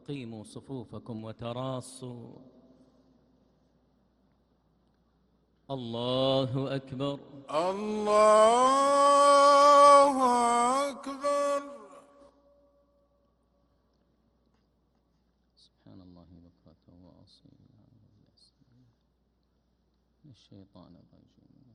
أقيموا صفوفكم وتراصوا. الله أكبر. الله أكبر. سبحان الله بكرة وأصيلا الشيطان الرجيم.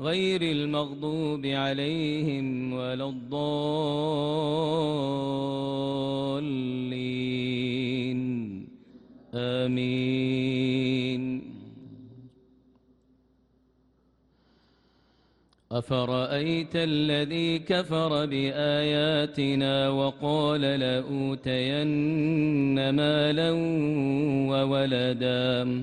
غير المغضوب عليهم ولا الضالين. آمين. أفرأيت الذي كفر بآياتنا وقال لأوتين مالا وولدا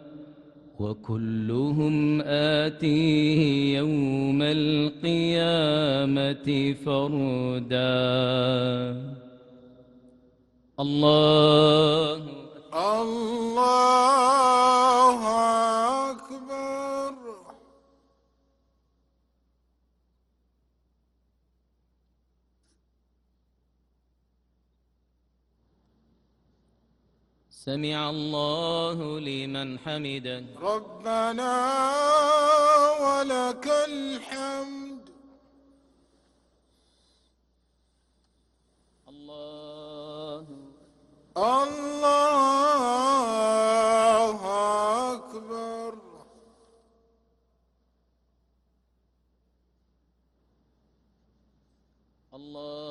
وكلهم آتيه يوم القيامة فردا. الله الله سمع الله لمن حمدا ربنا ولك الحمد. الله الله أكبر. الله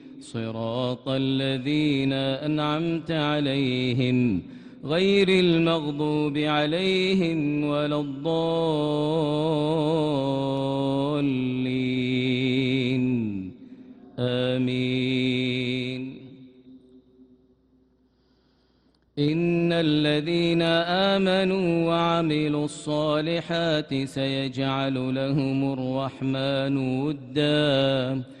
صراط الذين أنعمت عليهم غير المغضوب عليهم ولا الضالين. آمين. إن الذين آمنوا وعملوا الصالحات سيجعل لهم الرحمن وداً.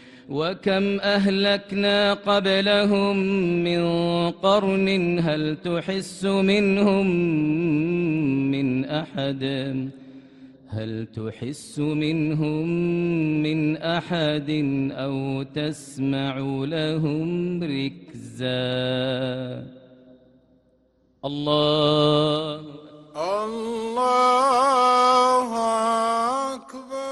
وكم أهلكنا قبلهم من قرن هل تحس منهم من أحد؟ هل تحس منهم من أحد أو تسمع لهم ركزا؟ الله الله أكبر